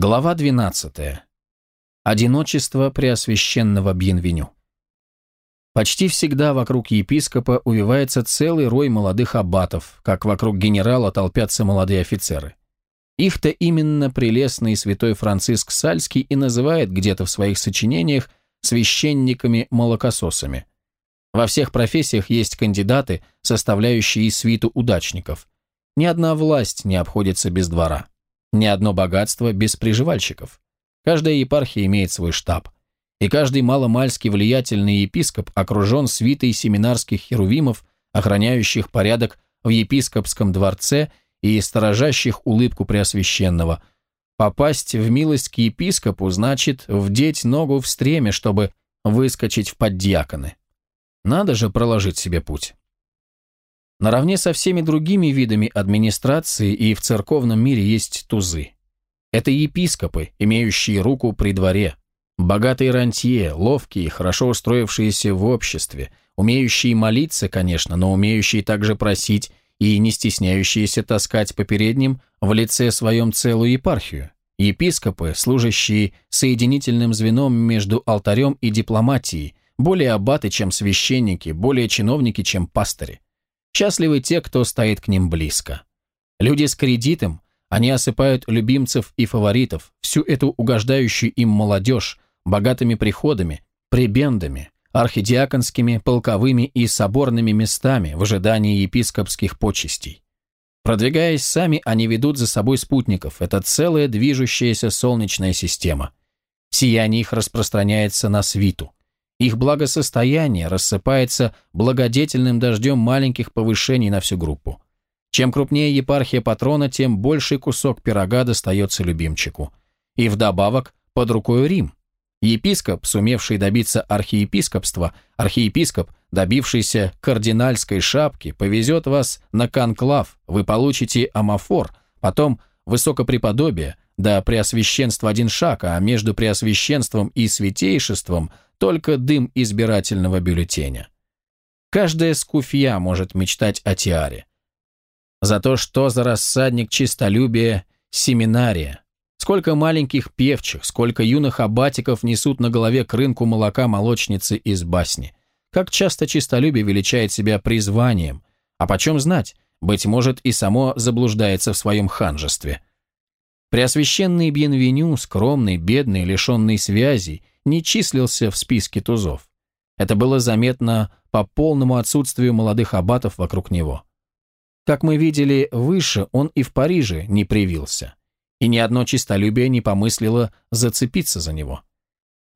Глава 12. Одиночество Преосвященного Бьенвеню. Почти всегда вокруг епископа увивается целый рой молодых аббатов, как вокруг генерала толпятся молодые офицеры. Их-то именно прелестный святой Франциск Сальский и называет где-то в своих сочинениях священниками-молокососами. Во всех профессиях есть кандидаты, составляющие свиту удачников. Ни одна власть не обходится без двора. Ни одно богатство без приживальщиков. Каждая епархия имеет свой штаб. И каждый маломальски влиятельный епископ окружен свитой семинарских херувимов, охраняющих порядок в епископском дворце и сторожащих улыбку Преосвященного. Попасть в милость к епископу значит вдеть ногу в стреме, чтобы выскочить в поддьяконы. Надо же проложить себе путь. Наравне со всеми другими видами администрации и в церковном мире есть тузы. Это епископы, имеющие руку при дворе, богатые рантье, ловкие, хорошо устроившиеся в обществе, умеющие молиться, конечно, но умеющие также просить и не стесняющиеся таскать по передним в лице своем целую епархию. Епископы, служащие соединительным звеном между алтарем и дипломатией, более аббаты, чем священники, более чиновники, чем пастыри. Счастливы те, кто стоит к ним близко. Люди с кредитом, они осыпают любимцев и фаворитов, всю эту угождающую им молодежь, богатыми приходами, прибендами, архидиаконскими, полковыми и соборными местами в ожидании епископских почестей. Продвигаясь сами, они ведут за собой спутников. Это целая движущаяся солнечная система. Сияние их распространяется на свиту. Их благосостояние рассыпается благодетельным дождем маленьких повышений на всю группу. Чем крупнее епархия патрона, тем больший кусок пирога достается любимчику. И вдобавок под рукой Рим. Епископ, сумевший добиться архиепископства, архиепископ, добившийся кардинальской шапки, повезет вас на конклав, вы получите амафор, потом высокопреподобие, да преосвященство один шаг, а между преосвященством и святейшеством – только дым избирательного бюллетеня. Каждая скуфья может мечтать о тиаре. За то, что за рассадник чистолюбия семинария. Сколько маленьких певчих, сколько юных абатиков несут на голове к рынку молока молочницы из басни. Как часто чистолюбие величает себя призванием. А почем знать, быть может, и само заблуждается в своем ханжестве. Преосвященный Бьенвеню, скромный, бедный, лишенный связей, не числился в списке тузов. Это было заметно по полному отсутствию молодых аббатов вокруг него. Как мы видели выше, он и в Париже не привился, и ни одно чистолюбие не помыслило зацепиться за него.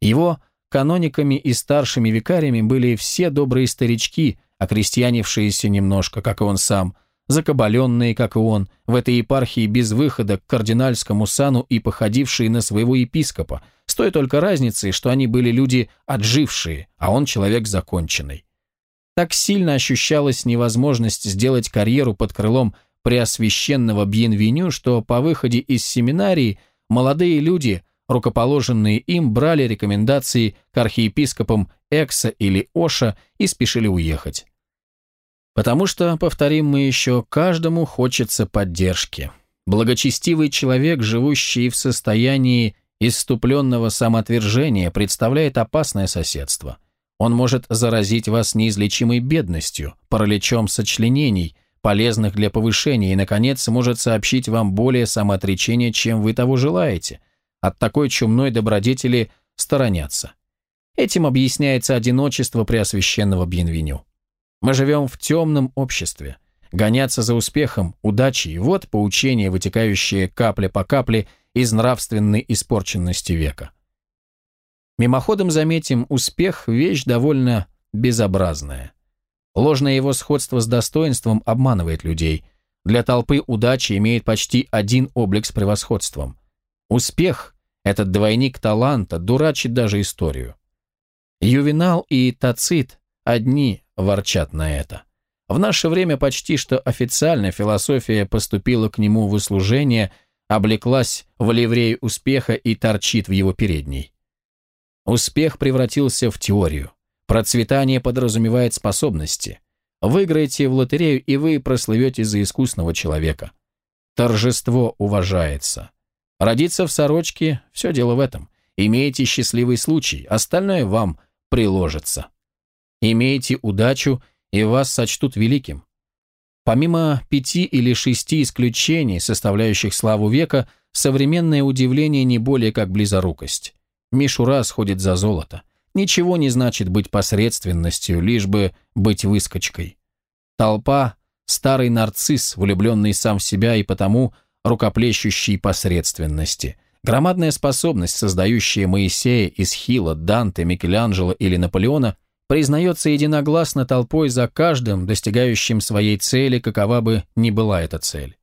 Его канониками и старшими викариями были все добрые старички, окрестьянившиеся немножко, как и он сам, закабаленные, как и он, в этой епархии без выхода к кардинальскому сану и походившие на своего епископа, с той только разницей, что они были люди отжившие, а он человек законченный. Так сильно ощущалась невозможность сделать карьеру под крылом преосвященного Бьенвеню, что по выходе из семинарии молодые люди, рукоположенные им, брали рекомендации к архиепископам Экса или Оша и спешили уехать. Потому что, повторим мы еще, каждому хочется поддержки. Благочестивый человек, живущий в состоянии иступленного самоотвержения, представляет опасное соседство. Он может заразить вас неизлечимой бедностью, параличом сочленений, полезных для повышения, и, наконец, может сообщить вам более самоотречения, чем вы того желаете. От такой чумной добродетели сторонятся. Этим объясняется одиночество Преосвященного Бьенвеню. Мы живем в темном обществе. Гоняться за успехом, удачей – вот поучение, вытекающее капля по капле из нравственной испорченности века. Мимоходом заметим, успех – вещь довольно безобразная. Ложное его сходство с достоинством обманывает людей. Для толпы удача имеет почти один облик с превосходством. Успех, этот двойник таланта, дурачит даже историю. Ювенал и Тацит одни ворчат на это. В наше время почти что официально философия поступила к нему в услужение, облеклась в ливрей успеха и торчит в его передней. Успех превратился в теорию. Процветание подразумевает способности. Выиграете в лотерею, и вы прослывете за искусного человека. Торжество уважается. Родиться в сорочке – все дело в этом. Имеете счастливый случай, остальное вам приложится. Имеете удачу, и вас сочтут великим. Помимо пяти или шести исключений, составляющих славу века, современное удивление не более как близорукость. Мишура сходит за золото. Ничего не значит быть посредственностью, лишь бы быть выскочкой. Толпа – старый нарцисс, влюбленный сам в себя и потому рукоплещущий посредственности. Громадная способность, создающая Моисея, Исхила, Данте, Микеланджело или Наполеона, признается единогласно толпой за каждым, достигающим своей цели, какова бы ни была эта цель.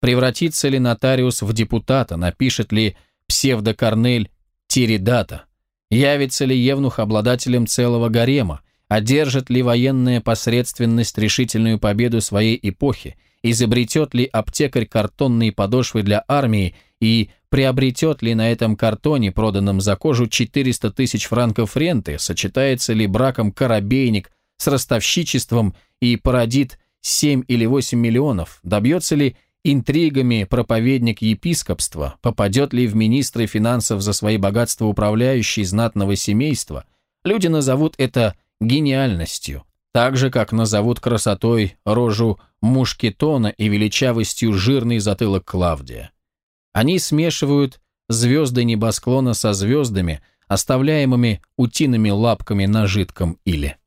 Превратится ли нотариус в депутата, напишет ли псевдокорнель Тиридата, явится ли Евнух обладателем целого гарема, одержит ли военная посредственность решительную победу своей эпохи, изобретет ли аптекарь картонные подошвы для армии и приобретет ли на этом картоне, проданном за кожу, 400 тысяч франков ренты, сочетается ли браком корабейник с ростовщичеством и породит 7 или 8 миллионов, добьется ли интригами проповедник епископства, попадет ли в министры финансов за свои богатства управляющий знатного семейства, люди назовут это гениальностью, так же, как назовут красотой рожу Мушкетона и величавостью жирный затылок Клавдия. Они смешивают звезды небосклона со звездами, оставляемыми утиными лапками на жидком иле.